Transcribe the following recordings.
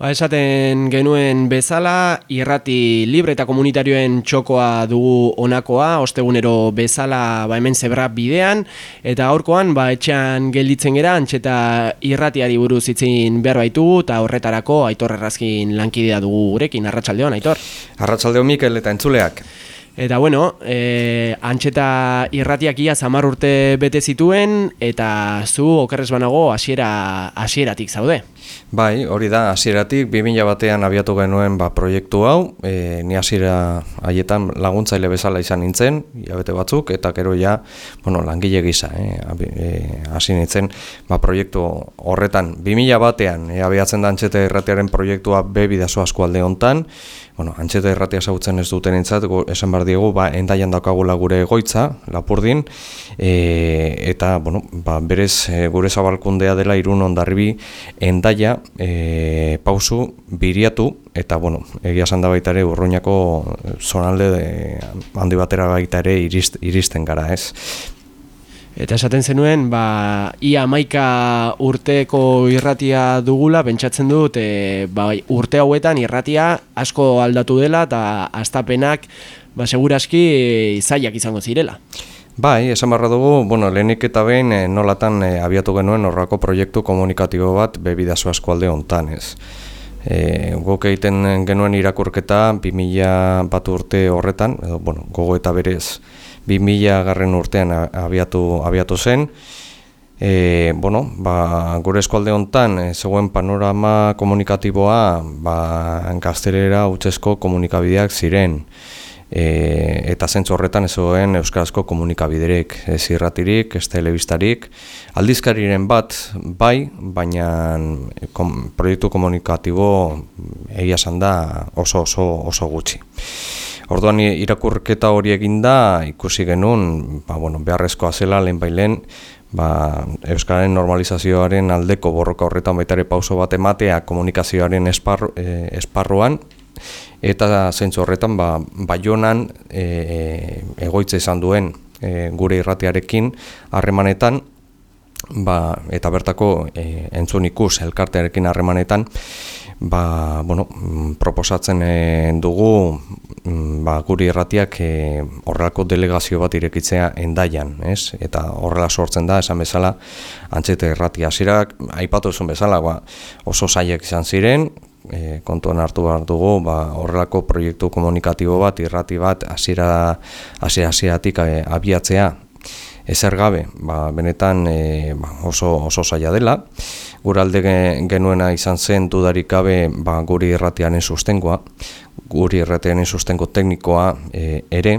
Ba, esaten genuen bezala, irrati libre eta komunitarioen txokoa dugu onakoa, ostegunero bezala ba, hemen zebra bidean, eta aurkoan ba, etxean gelditzen gera, antxeta irratiari buruz itzin behar baitu, eta horretarako Aitor Errazkin lankidea dugu gurekin, arratsaldeon Aitor. Arratsaldeon Mikel eta entzuleak. Eta bueno, e, antxeta irratiak ia zamar urte bete zituen, eta zu okerrez banago hasiera hasieratik zaude. Bai, hori da, hasieratik 2000 batean abiatu genuen ba, proiektu hau, e, ni hasiera haietan laguntzaile bezala izan nintzen, iabete batzuk, eta gero ja, bueno, langile gisa, e, hasi nintzen, ba, proiektu horretan. 2000 batean, e, abiatzen da antxeta irratiaren proiektua bebidazo asko alde hontan, bueno, antxeta erratia zautzen ez duten entzat, esan behar diegu, ba, endaian daukagula gure egoitza, lapurdin, e, eta, bueno, ba, berez e, gure zabalkundea dela irun ondarribi endaia e, pausu biriatu, eta, bueno, egia zanda baita ere urruñako zonalde handi batera baita ere iristen gara, ez? Eta esaten zenuen, ba, ia maika urteko irratia dugula, pentsatzen dut, e, ba, urte hauetan irratia asko aldatu dela eta astapenak ba, seguraski zaiak izango zirela. Bai, esan barra dugu, bueno, lehenik eta behin e, nolatan e, abiatu genuen horrako proiektu komunikatibo bat bebidazo asko alde hontan ez. E, gok egiten genuen irakurketa 2000 bat urte horretan, edo, bueno, gogo eta berez, 2000 garren urtean abiatu, abiatu zen. E, bueno, ba, gure eskualde honetan, e, zegoen panorama komunikatiboa ba, gazterera utzesko komunikabideak ziren. E, eta zentzu horretan ez zegoen euskarazko komunikabiderek, ez irratirik, ez telebistarik. Aldizkariren bat, bai, baina proiektu komunikatibo egia da oso, oso, oso gutxi. Orduan irakurketa hori eginda ikusi genuen, ba, bueno, beharrezkoa zela lehen bailen, ba, Euskararen normalizazioaren aldeko borroka horretan baita ere pauso bat ematea komunikazioaren esparru, e, esparruan, eta zentzu horretan ba, baionan e, egoitza izan duen e, gure irratiarekin harremanetan, ba, eta bertako e, entzun ikus elkartearekin harremanetan, ba, bueno, mm, proposatzen e, dugu mm, ba, guri erratiak e, horrelako delegazio bat irekitzea endaian, ez? Eta horrela sortzen da, esan bezala, antzete erratia zirak, aipatu zuen bezala, ba, oso zaiek izan ziren, e, kontuan hartu behar dugu, ba, horrelako proiektu komunikatibo bat, irrati bat, hasiera hasieratik e, abiatzea, ezer gabe, ba, benetan e, ba, oso, oso zaila dela, guralde genuena izan zen dudarik gabe ba, guri erratearen sustengoa, guri erratearen sustengo teknikoa e, ere,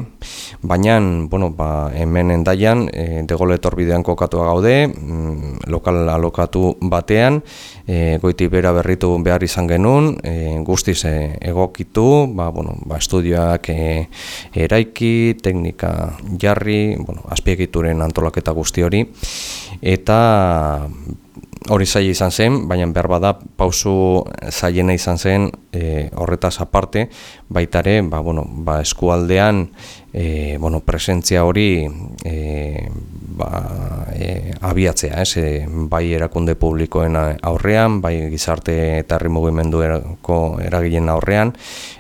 baina bueno, ba, hemen endaian e, degole etorbidean kokatua gaude, mm, lokal alokatu batean, e, goiti bera berritu behar izan genuen, e, guztiz e, egokitu, ba, bueno, ba, estudioak e, eraiki, teknika jarri, bueno, azpiegituren antolaketa guzti hori, eta hori zaila izan zen, baina behar bada pausu zailena izan zen e, horretaz aparte, baitare ba, bueno, ba, eskualdean e, bueno, presentzia hori e, ba, e, abiatzea, ez? E, bai erakunde publikoen aurrean, bai gizarte eta herri mugimenduko eragileen aurrean,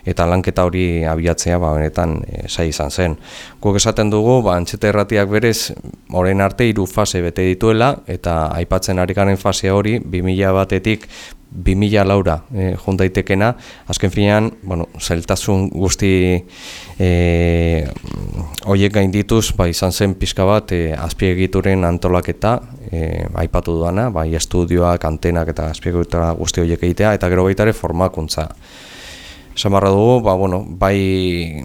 eta lanketa hori abiatzea ba, benetan e, zai izan zen. Guk esaten dugu, ba, antxeta erratiak berez, orain arte hiru fase bete dituela, eta aipatzen ari garen fase hori, 2000 batetik 2000 laura e, jundaitekena, azken finean, bueno, zeltasun guzti e, oiek gain dituz, ba, izan zen pixka bat, e, azpiegituren antolaketa, e, aipatu duana, bai estudioak, antenak eta azpiegitura guzti oiek egitea, eta gero baitare formakuntza. Esan barra dugu, ba, bueno, bai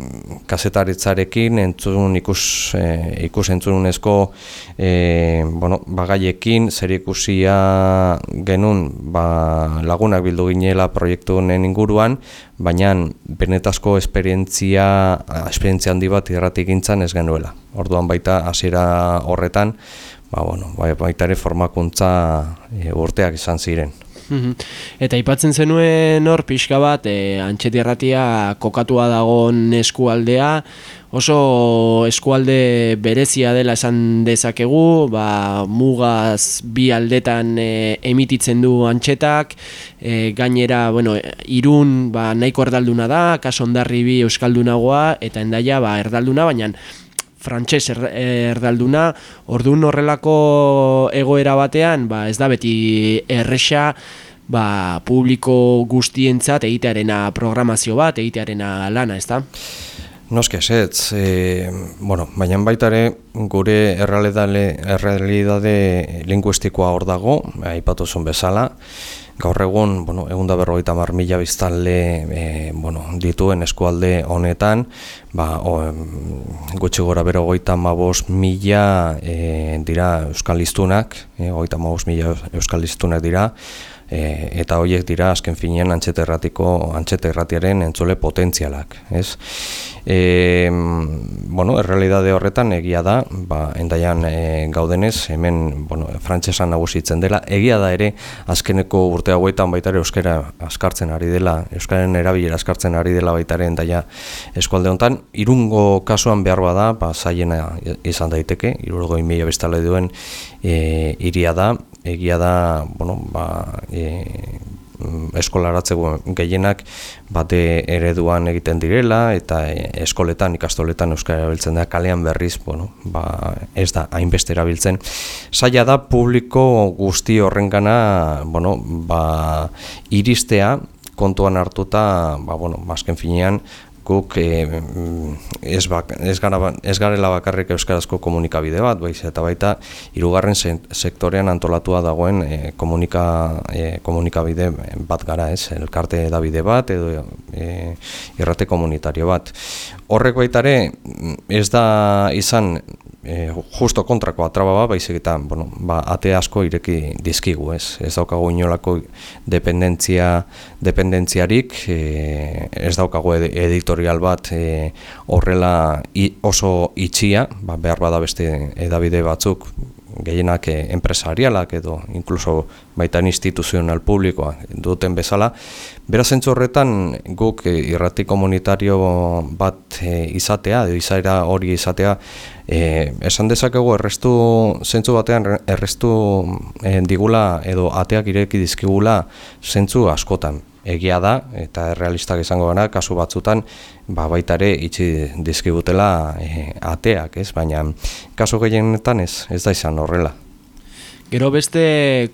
kasetaritzarekin entzun ikus, e, ikus entzunezko e, bueno, bagaiekin zer ikusia genuen ba, lagunak bildu ginela proiektu honen inguruan, baina benetazko esperientzia, esperientzia handi bat irratik gintzan ez genuela. Orduan baita hasiera horretan, ba, bueno, bai, baita ere formakuntza e, urteak izan ziren. Eta ipatzen zenuen hor pixka bat, e, antxeti erratia kokatua dagoen eskualdea, oso eskualde berezia dela esan dezakegu, ba, mugaz bi aldetan e, emititzen du antxetak, e, gainera, bueno, irun ba, nahiko erdalduna da, kasondarri bi euskaldunagoa, eta endaia ba, erdalduna, baina frantses er, erdalduna, orduan horrelako egoera batean, ba, ez da beti erresa, ba, publiko guztientzat egitearena programazio bat, egitearena lana, ez da? Noske esetz, e, bueno, baina baita ere gure errealidade linguistikoa hor dago, aipatu zuen bezala, gaur egun, bueno, egun da berrogeita mar mila biztanle e, bueno, dituen eskualde honetan, ba, o, gutxi gora bero goita mabos mila e, dira euskal listunak, e, goita mabos mila euskal listunak dira, e, eta horiek dira azken finean antxete erratiko antxete erratiaren entzule potentzialak, ez? E, bueno, errealidade horretan egia da, ba, endaian e, gaudenez, hemen, bueno, frantsesan nagusitzen dela, egia da ere azkeneko urte hauetan baita ere euskara askartzen ari dela, euskaren erabilera askartzen ari dela baita ere endaia eskualde honetan, irungo kasuan behar bada, ba, zaiena izan daiteke, irurgoi mila bestale duen e, iria da, egia da, bueno, ba, e, eskolaratzeko gehienak bate ereduan egiten direla eta eskoletan, ikastoletan euskara erabiltzen da, kalean berriz, bueno, ba, ez da, hainbeste erabiltzen. Zaila da, publiko guzti horrengana, bueno, ba, iristea, kontuan hartuta, ba, bueno, masken finean, guk e, ez, bak, ez, gara, ba, ez garela bakarrik euskarazko komunikabide bat, baiz, eta baita hirugarren sektorean antolatua dagoen e, komunika, e, komunikabide bat gara, ez, elkarte edabide bat edo e, irrate komunitario bat. Horrek baitare ez da izan e, justo kontrakoa traba bat, baizik eta bueno, ba, ate asko ireki dizkigu, ez? Ez daukagu inolako dependentzia, dependentziarik, e, ez daukagu editorial bat e, horrela oso itxia, ba, behar bada beste edabide batzuk, gehienak eh, enpresarialak edo inkluso baita instituzional publikoa duten bezala. Bera zentzu horretan guk eh, irrati komunitario bat eh, izatea, edo izaera hori izatea, esan dezakegu errestu zentzu batean errestu digula edo ateak ireki dizkigula zentzu askotan egia da eta errealistak izango gara kasu batzutan ba baita ere itxi dizkigutela e, ateak, ez? Baina kasu gehienetan ez, ez da izan horrela. Gero beste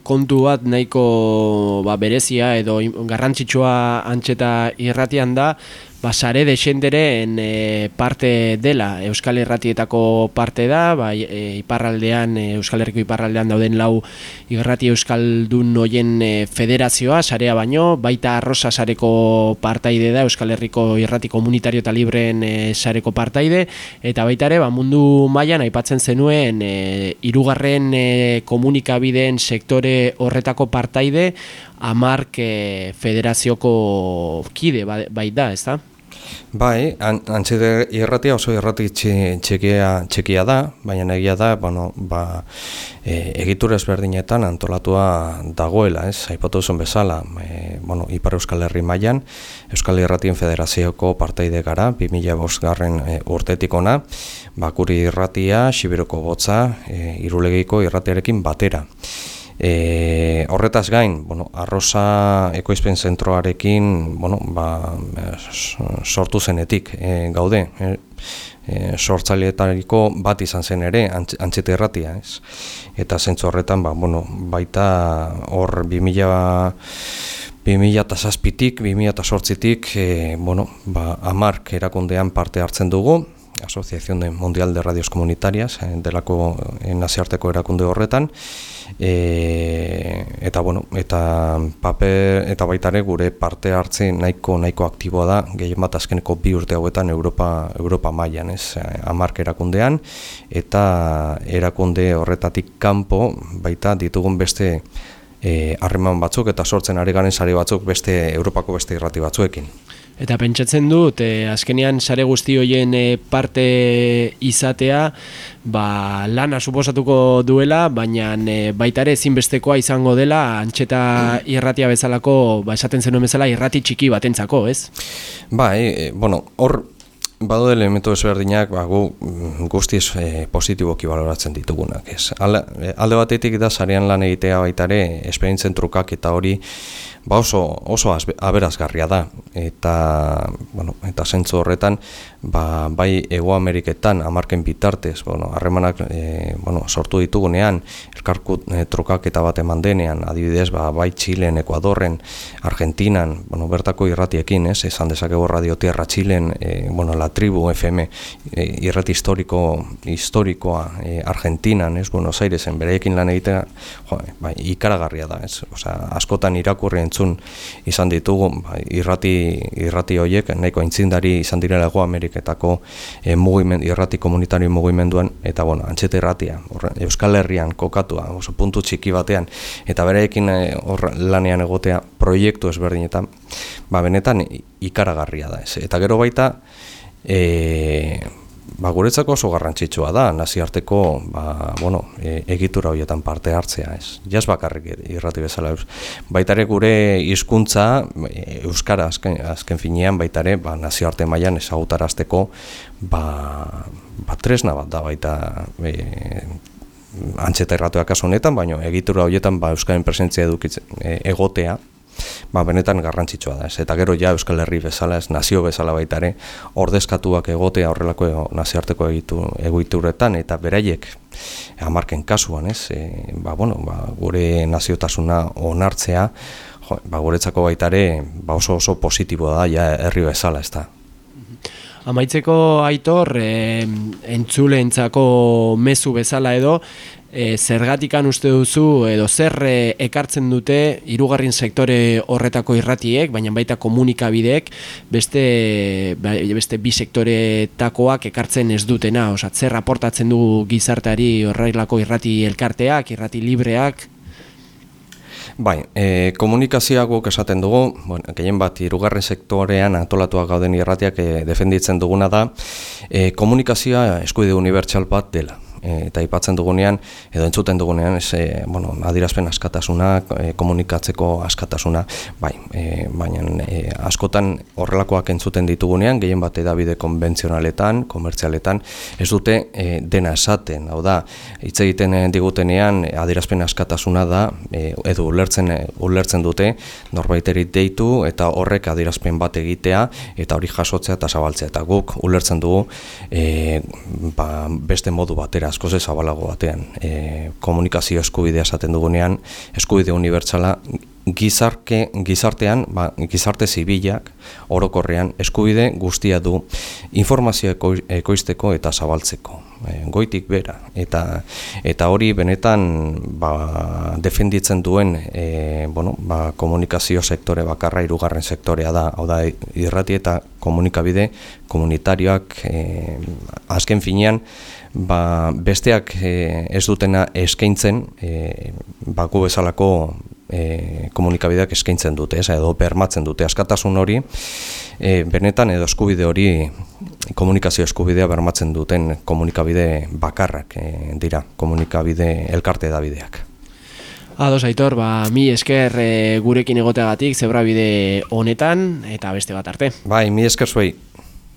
kontu bat nahiko ba, berezia edo garrantzitsua antxeta irratian da, ba, sare desenderen e, parte dela, Euskal Herratietako parte da, ba, e, iparraldean, e, Euskal Herriko iparraldean dauden lau irrati Euskaldun noien e, federazioa, sarea baino, baita arrosa sareko partaide da, Euskal Herriko irrati komunitario eta libreen e, sareko partaide, eta baita ere, ba, mundu mailan aipatzen zenuen, e, irugarren e, komunikabideen sektore horretako partaide, amark e, federazioko kide bai, bai? Bai, antxede irratia oso irrati txekia, txekia da, baina egia da, bueno, ba, e, egitura ezberdinetan antolatua dagoela, ez, haipatu zuen bezala, e, bueno, Ipar Euskal Herri mailan Euskal Irratien Federazioko parteide gara, 2005 garren e, urtetik ona, bakuri irratia, Sibiroko botza, e, irulegiko irratiarekin batera. E, horretaz gain, bueno, arroza ekoizpen zentroarekin bueno, ba, sortu zenetik e, gaude. E, e, sortzaileetariko bat izan zen ere antxete erratia. Ez? Eta zentzu horretan ba, bueno, baita hor 2000 2008-tik, 2008-tik, e, bueno, ba, amark erakundean parte hartzen dugu, Asociación Mundial de Radios Comunitarias, eh, delako eh, naziarteko erakunde horretan, e, eta bueno, eta paper eta baita ere gure parte hartze nahiko nahiko aktiboa da gehien bat azkeneko bi urte hauetan Europa Europa mailan, ez? 10 erakundean eta erakunde horretatik kanpo baita ditugun beste harreman batzuk eta sortzen ari garen sari batzuk beste Europako beste irrati batzuekin. Eta pentsatzen dut, e, azkenean sare guzti hoien e, parte izatea, ba, lana suposatuko duela, baina e, baita ere ezinbestekoa izango dela, antxeta irratia bezalako, ba, esaten zenuen bezala, irrati txiki batentzako, ez? Ba, e, bueno, hor, Bado elementu ezberdinak, ba, gu mm, guztiz e, positiboki baloratzen ditugunak, ez. Alde, alde batetik da, zarean lan egitea baitare, esperientzen trukak eta hori, ba oso, oso aberazgarria da eta bueno, eta zentzu horretan ba, bai Ego Ameriketan amarken bitartez bueno, harremanak e, bueno, sortu ditugunean elkarku e, trukak eta bat eman denean adibidez ba, bai Txilen, Ekuadorren Argentinan, bueno, bertako irratiekin ez, esan dezakego radio tierra Txilen e, bueno, la tribu FM e, irrati historiko historikoa e, Argentinan, ez, Buenos Airesen bereekin lan egitea jo, bai, ikaragarria da, ez, Osea, askotan irakurri entzun izan ditugu ba, irrati, irrati horiek nahiko aintzindari izan direla ego Ameriketako e, mugiment, irrati komunitario mugimenduan eta bueno, antxete irratia Euskal Herrian kokatua, oso puntu txiki batean eta bereekin eh, hor lanean egotea proiektu ezberdinetan ba, benetan ikaragarria da ez. eta gero baita e, ba, guretzako oso garrantzitsua da, naziarteko ba, bueno, e, egitura horietan parte hartzea, ez. Jaz bakarrik irrati bezala. Baitare gure hizkuntza e, Euskara azken, azken finean, baitare ba, nazioarte mailan ezagutarazteko ba, ba, tresna bat da baita e, antxeta irratuak honetan, baina egitura horietan ba, Euskaren presentzia edukitzen e, egotea, ba, benetan garrantzitsua da. Ez. Eta gero ja Euskal Herri bezala, ez nazio bezala baita ere, ordezkatuak egotea horrelako nazioarteko egitu, egoituretan, eta beraiek hamarken kasuan, ez, e, ba, bueno, ba, gure naziotasuna onartzea, jo, ba, guretzako baita ere, ba, oso oso positiboa da, ja herri bezala, ez da. Amaitzeko aitor, e, entzuleentzako mezu bezala edo, e, zergatikan uste duzu edo zer e, ekartzen dute hirugarren sektore horretako irratiek, baina baita komunikabideek beste, ba, beste bi sektoretakoak ekartzen ez dutena, osea zer aportatzen du gizarteari horrelako irrati elkarteak, irrati libreak, Bai, e, komunikazioak esaten dugu, bueno, gehien bat irugarren sektorean antolatuak gauden irratiak e, defenditzen duguna da, e, komunikazioa eskuide unibertsal bat dela eta aipatzen dugunean edo entzuten dugunean ez e, bueno, adirazpen askatasuna, e, komunikatzeko askatasuna, bai, e, baina e, askotan horrelakoak entzuten ditugunean, gehien bat edabide konbentzionaletan, komertzialetan, ez dute e, dena esaten, hau da, hitz egiten digutenean adirazpen askatasuna da, e, edo ulertzen, ulertzen dute, norbaiterit deitu eta horrek adirazpen bat egitea eta hori jasotzea eta zabaltzea, eta guk ulertzen dugu e, ba, beste modu batera askoz ez abalago batean. E, komunikazio eskubidea esaten dugunean, eskubide unibertsala gizarke, gizartean, ba, gizarte zibilak, orokorrean, eskubide guztia du informazio ekoizteko eta zabaltzeko, e, goitik bera. Eta, eta hori benetan ba, defenditzen duen e, bueno, ba, komunikazio sektore bakarra irugarren sektorea da, hau da irrati eta komunikabide komunitarioak e, azken finean, ba, besteak e, ez dutena eskaintzen e, baku bezalako e, komunikabideak eskaintzen dute, ez, edo bermatzen dute askatasun hori, e, benetan edo eskubide hori komunikazio eskubidea bermatzen duten komunikabide bakarrak e, dira, komunikabide elkarte edabideak. Ados Aitor, ba, mi esker e, gurekin egoteagatik zebrabide honetan eta beste bat arte. Bai, mi esker zuei.